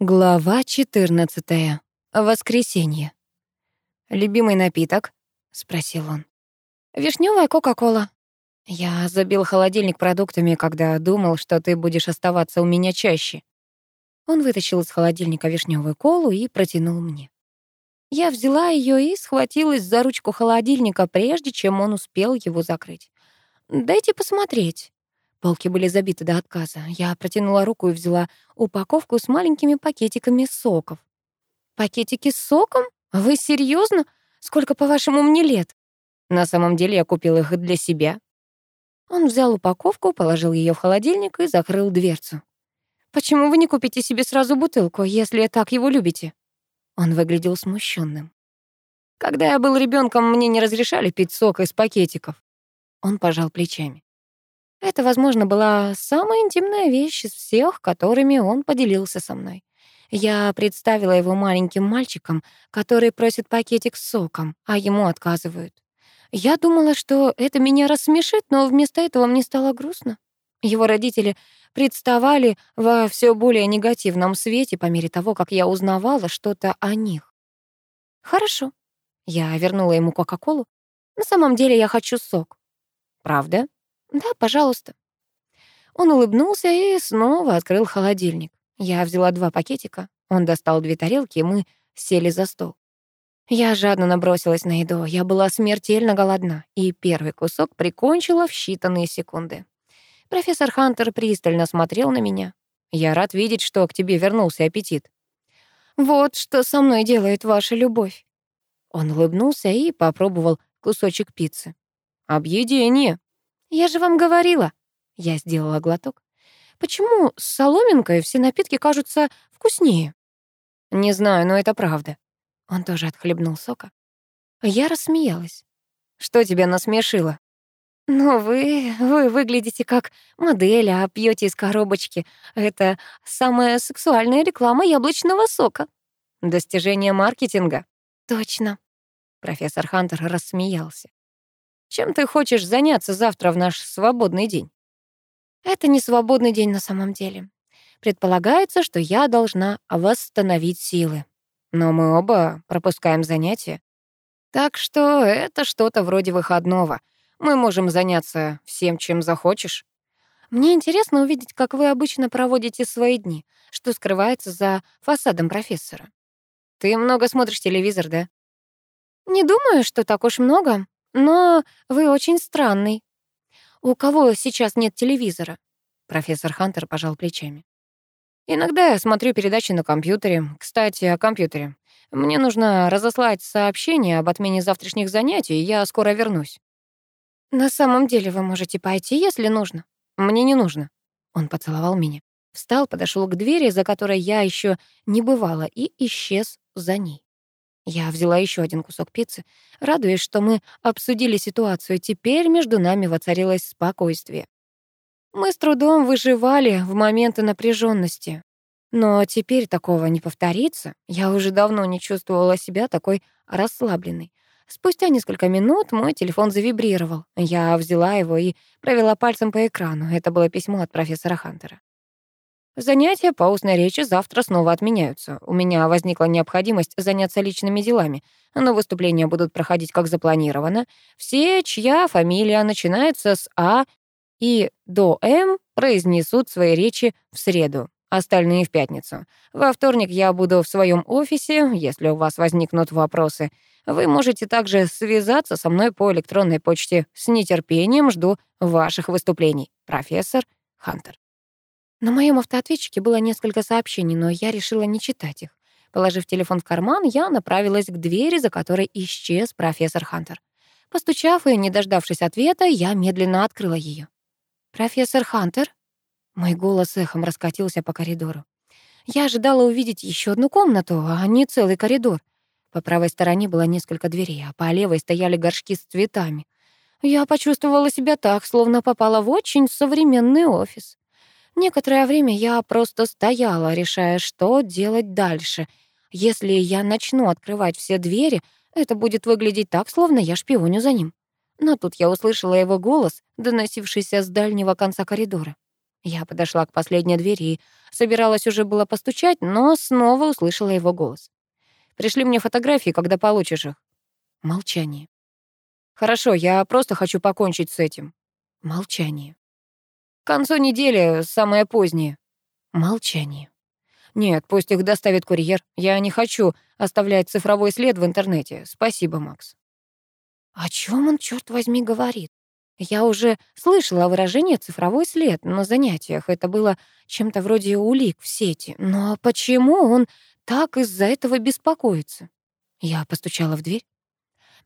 Глава 14. Воскресенье. «Любимый напиток?» — спросил он. «Вишнёвая Кока-Кола». Я забил холодильник продуктами, когда думал, что ты будешь оставаться у меня чаще. Он вытащил из холодильника вишнёвую колу и протянул мне. Я взяла её и схватилась за ручку холодильника, прежде чем он успел его закрыть. «Дайте посмотреть». Полки были забиты до отказа. Я протянула руку и взяла упаковку с маленькими пакетиками соков. «Пакетики с соком? Вы серьезно? Сколько, по-вашему, мне лет?» «На самом деле я купил их для себя». Он взял упаковку, положил ее в холодильник и закрыл дверцу. «Почему вы не купите себе сразу бутылку, если так его любите?» Он выглядел смущенным. «Когда я был ребенком, мне не разрешали пить сок из пакетиков». Он пожал плечами. Это, возможно, была самая интимная вещь из всех, которыми он поделился со мной. Я представила его маленьким мальчиком, который просит пакетик с соком, а ему отказывают. Я думала, что это меня рассмешит, но вместо этого мне стало грустно. Его родители представали во все более негативном свете по мере того, как я узнавала что-то о них. «Хорошо». Я вернула ему Кока-Колу. «На самом деле я хочу сок». «Правда?» «Да, пожалуйста». Он улыбнулся и снова открыл холодильник. Я взяла два пакетика, он достал две тарелки, и мы сели за стол. Я жадно набросилась на еду, я была смертельно голодна, и первый кусок прикончила в считанные секунды. Профессор Хантер пристально смотрел на меня. «Я рад видеть, что к тебе вернулся аппетит». «Вот что со мной делает ваша любовь». Он улыбнулся и попробовал кусочек пиццы. «Объедение», «Я же вам говорила!» Я сделала глоток. «Почему с соломинкой все напитки кажутся вкуснее?» «Не знаю, но это правда». Он тоже отхлебнул сока. Я рассмеялась. «Что тебя насмешило?» «Ну, вы, вы выглядите как модель, а пьете из коробочки. Это самая сексуальная реклама яблочного сока». «Достижение маркетинга». «Точно». Профессор Хантер рассмеялся. Чем ты хочешь заняться завтра в наш свободный день? Это не свободный день на самом деле. Предполагается, что я должна восстановить силы. Но мы оба пропускаем занятия. Так что это что-то вроде выходного. Мы можем заняться всем, чем захочешь. Мне интересно увидеть, как вы обычно проводите свои дни, что скрывается за фасадом профессора. Ты много смотришь телевизор, да? Не думаю, что так уж много. Но вы очень странный. У кого сейчас нет телевизора? Профессор Хантер пожал плечами. Иногда я смотрю передачи на компьютере. Кстати, о компьютере. Мне нужно разослать сообщение об отмене завтрашних занятий, я скоро вернусь. На самом деле вы можете пойти, если нужно. Мне не нужно. Он поцеловал меня, встал, подошел к двери, за которой я еще не бывала, и исчез за ней. Я взяла еще один кусок пиццы, радуясь, что мы обсудили ситуацию. Теперь между нами воцарилось спокойствие. Мы с трудом выживали в моменты напряженности. Но теперь такого не повторится. Я уже давно не чувствовала себя такой расслабленной. Спустя несколько минут мой телефон завибрировал. Я взяла его и провела пальцем по экрану. Это было письмо от профессора Хантера. Занятия по устной речи завтра снова отменяются. У меня возникла необходимость заняться личными делами, но выступления будут проходить как запланировано. Все, чья фамилия начинается с А и до М, произнесут свои речи в среду, остальные в пятницу. Во вторник я буду в своем офисе, если у вас возникнут вопросы. Вы можете также связаться со мной по электронной почте. С нетерпением жду ваших выступлений. Профессор Хантер. На моем автоответчике было несколько сообщений, но я решила не читать их. Положив телефон в карман, я направилась к двери, за которой исчез профессор Хантер. Постучав и не дождавшись ответа, я медленно открыла ее. «Профессор Хантер?» Мой голос эхом раскатился по коридору. Я ожидала увидеть еще одну комнату, а не целый коридор. По правой стороне было несколько дверей, а по левой стояли горшки с цветами. Я почувствовала себя так, словно попала в очень современный офис. Некоторое время я просто стояла, решая, что делать дальше. Если я начну открывать все двери, это будет выглядеть так, словно я шпионю за ним. Но тут я услышала его голос, доносившийся с дальнего конца коридора. Я подошла к последней двери и собиралась уже было постучать, но снова услышала его голос. «Пришли мне фотографии, когда получишь их». Молчание. «Хорошо, я просто хочу покончить с этим». Молчание. «К концу недели, самое позднее». Молчание. «Нет, пусть их доставит курьер. Я не хочу оставлять цифровой след в интернете. Спасибо, Макс». О чем он, черт возьми, говорит? Я уже слышала выражение «цифровой след» на занятиях. Это было чем-то вроде улик в сети. Но почему он так из-за этого беспокоится? Я постучала в дверь.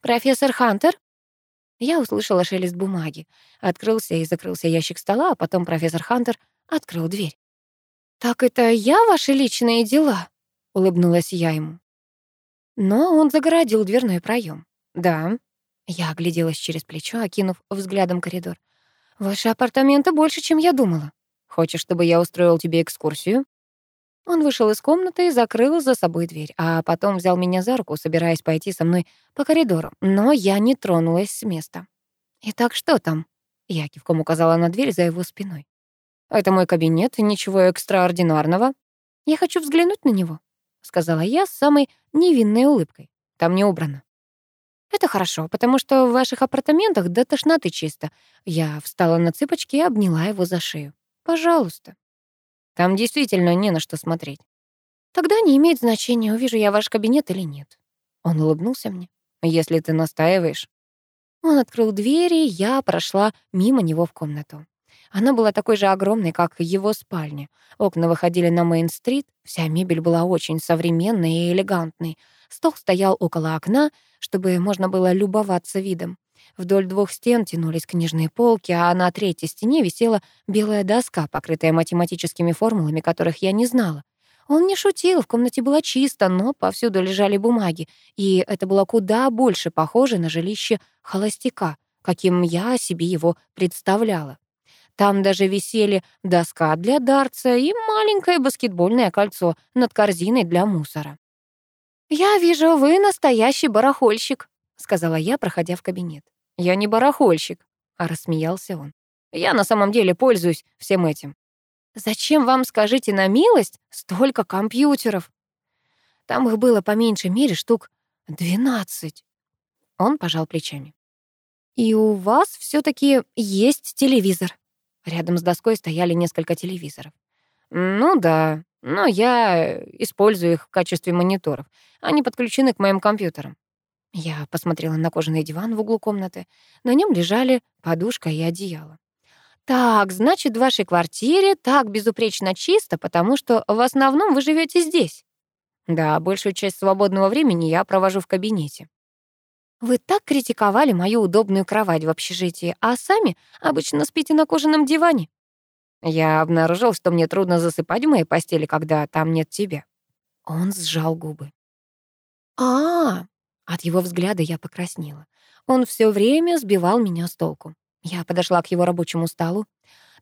«Профессор Хантер?» Я услышала шелест бумаги. Открылся и закрылся ящик стола, а потом профессор Хантер открыл дверь. «Так это я ваши личные дела?» — улыбнулась я ему. Но он загородил дверной проем. «Да». Я огляделась через плечо, окинув взглядом коридор. «Ваши апартаменты больше, чем я думала. Хочешь, чтобы я устроил тебе экскурсию?» Он вышел из комнаты и закрыл за собой дверь, а потом взял меня за руку, собираясь пойти со мной по коридору. Но я не тронулась с места. «Итак, что там?» Я кивком указала на дверь за его спиной. Это мой кабинет, ничего экстраординарного. Я хочу взглянуть на него, сказала я с самой невинной улыбкой. Там не убрано. Это хорошо, потому что в ваших апартаментах до тошноты чисто. Я встала на цыпочки и обняла его за шею. Пожалуйста. Там действительно не на что смотреть. Тогда не имеет значения, увижу я ваш кабинет или нет. Он улыбнулся мне. Если ты настаиваешь. Он открыл дверь, и я прошла мимо него в комнату. Она была такой же огромной, как его спальня. Окна выходили на Мейн-стрит, вся мебель была очень современной и элегантной. Стол стоял около окна, чтобы можно было любоваться видом. Вдоль двух стен тянулись книжные полки, а на третьей стене висела белая доска, покрытая математическими формулами, которых я не знала. Он не шутил, в комнате было чисто, но повсюду лежали бумаги, и это было куда больше похоже на жилище холостяка, каким я себе его представляла. Там даже висели доска для дартса и маленькое баскетбольное кольцо над корзиной для мусора. «Я вижу, вы настоящий барахольщик», — сказала я, проходя в кабинет. «Я не барахольщик», — а рассмеялся он. «Я на самом деле пользуюсь всем этим». «Зачем вам, скажите на милость, столько компьютеров?» Там их было по меньшей мере штук двенадцать. Он пожал плечами. «И у вас все таки есть телевизор?» Рядом с доской стояли несколько телевизоров. «Ну да, но я использую их в качестве мониторов. Они подключены к моим компьютерам». Я посмотрела на кожаный диван в углу комнаты. На нем лежали подушка и одеяло. «Так, значит, в вашей квартире так безупречно чисто, потому что в основном вы живете здесь?» «Да, большую часть свободного времени я провожу в кабинете». Вы так критиковали мою удобную кровать в общежитии, а сами обычно спите на кожаном диване. Я обнаружил, что мне трудно засыпать в моей постели, когда там нет тебя. Он сжал губы. А, от его взгляда я покраснела. Он все время сбивал меня с толку. Я подошла к его рабочему столу.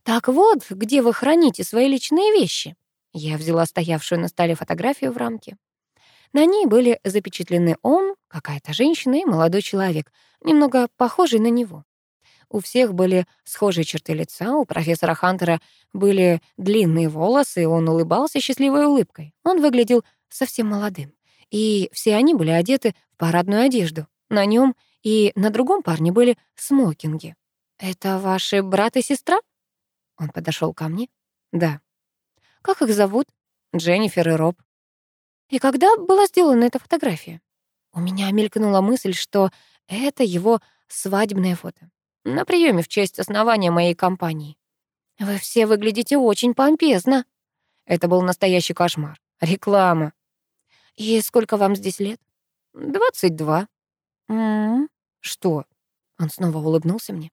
«Так вот, где вы храните свои личные вещи?» Я взяла стоявшую на столе фотографию в рамке. На ней были запечатлены он, какая-то женщина и молодой человек, немного похожий на него. У всех были схожие черты лица, у профессора Хантера были длинные волосы, и он улыбался счастливой улыбкой. Он выглядел совсем молодым. И все они были одеты парадную одежду. На нем и на другом парне были смокинги. «Это ваши брат и сестра?» Он подошел ко мне. «Да». «Как их зовут?» «Дженнифер и Роб». И когда была сделана эта фотография? У меня мелькнула мысль, что это его свадебное фото. На приеме в честь основания моей компании. Вы все выглядите очень помпезно. Это был настоящий кошмар. Реклама. И сколько вам здесь лет? Двадцать два. Что? Он снова улыбнулся мне.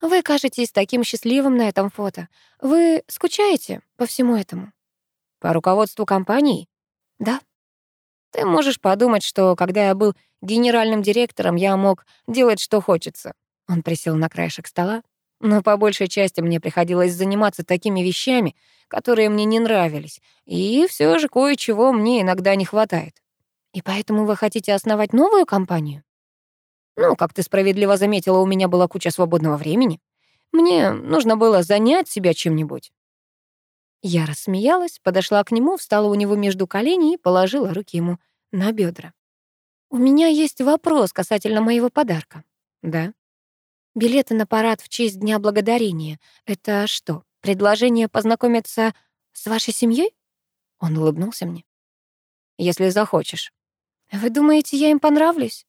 Вы кажетесь таким счастливым на этом фото. Вы скучаете по всему этому? По руководству компании? Да. Ты можешь подумать, что когда я был генеральным директором, я мог делать, что хочется. Он присел на краешек стола. Но по большей части мне приходилось заниматься такими вещами, которые мне не нравились. И все же кое-чего мне иногда не хватает. И поэтому вы хотите основать новую компанию? Ну, как ты справедливо заметила, у меня была куча свободного времени. Мне нужно было занять себя чем-нибудь. Я рассмеялась, подошла к нему, встала у него между коленей и положила руки ему на бедра. «У меня есть вопрос касательно моего подарка». «Да». «Билеты на парад в честь Дня Благодарения — это что, предложение познакомиться с вашей семьей? Он улыбнулся мне. «Если захочешь». «Вы думаете, я им понравлюсь?»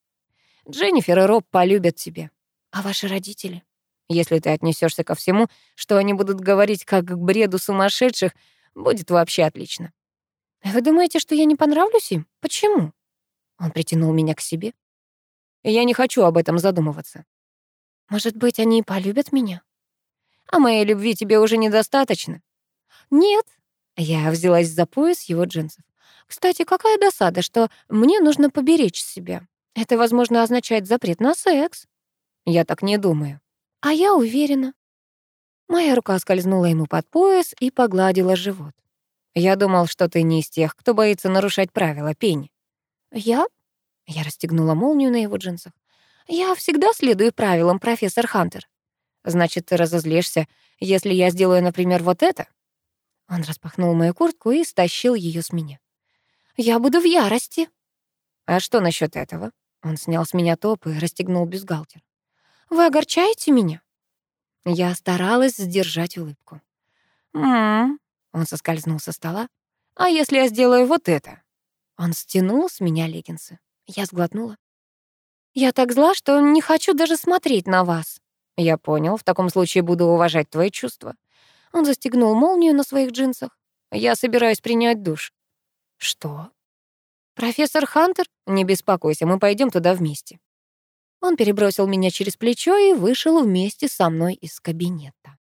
«Дженнифер и Роб полюбят тебя. А ваши родители?» «Если ты отнесешься ко всему, что они будут говорить как к бреду сумасшедших, будет вообще отлично». «Вы думаете, что я не понравлюсь им? Почему?» Он притянул меня к себе. «Я не хочу об этом задумываться». «Может быть, они полюбят меня?» «А моей любви тебе уже недостаточно?» «Нет». Я взялась за пояс его джинсов. Кстати, какая досада, что мне нужно поберечь себя. Это, возможно, означает запрет на секс. Я так не думаю. А я уверена. Моя рука скользнула ему под пояс и погладила живот. Я думал, что ты не из тех, кто боится нарушать правила, Пенни. Я? Я расстегнула молнию на его джинсах. Я всегда следую правилам, профессор Хантер. Значит, ты разозлишься, если я сделаю, например, вот это? Он распахнул мою куртку и стащил ее с меня. Я буду в ярости. А что насчет этого? Он снял с меня топ и расстегнул бюстгальтер. Вы огорчаете меня? Я старалась сдержать улыбку. «М-м-м», он соскользнул со стола. «А если я сделаю вот это?» Он стянул с меня леггинсы. Я сглотнула. «Я так зла, что не хочу даже смотреть на вас». «Я понял, в таком случае буду уважать твои чувства». Он застегнул молнию на своих джинсах. «Я собираюсь принять душ. Что? Профессор Хантер? Не беспокойся, мы пойдем туда вместе. Он перебросил меня через плечо и вышел вместе со мной из кабинета.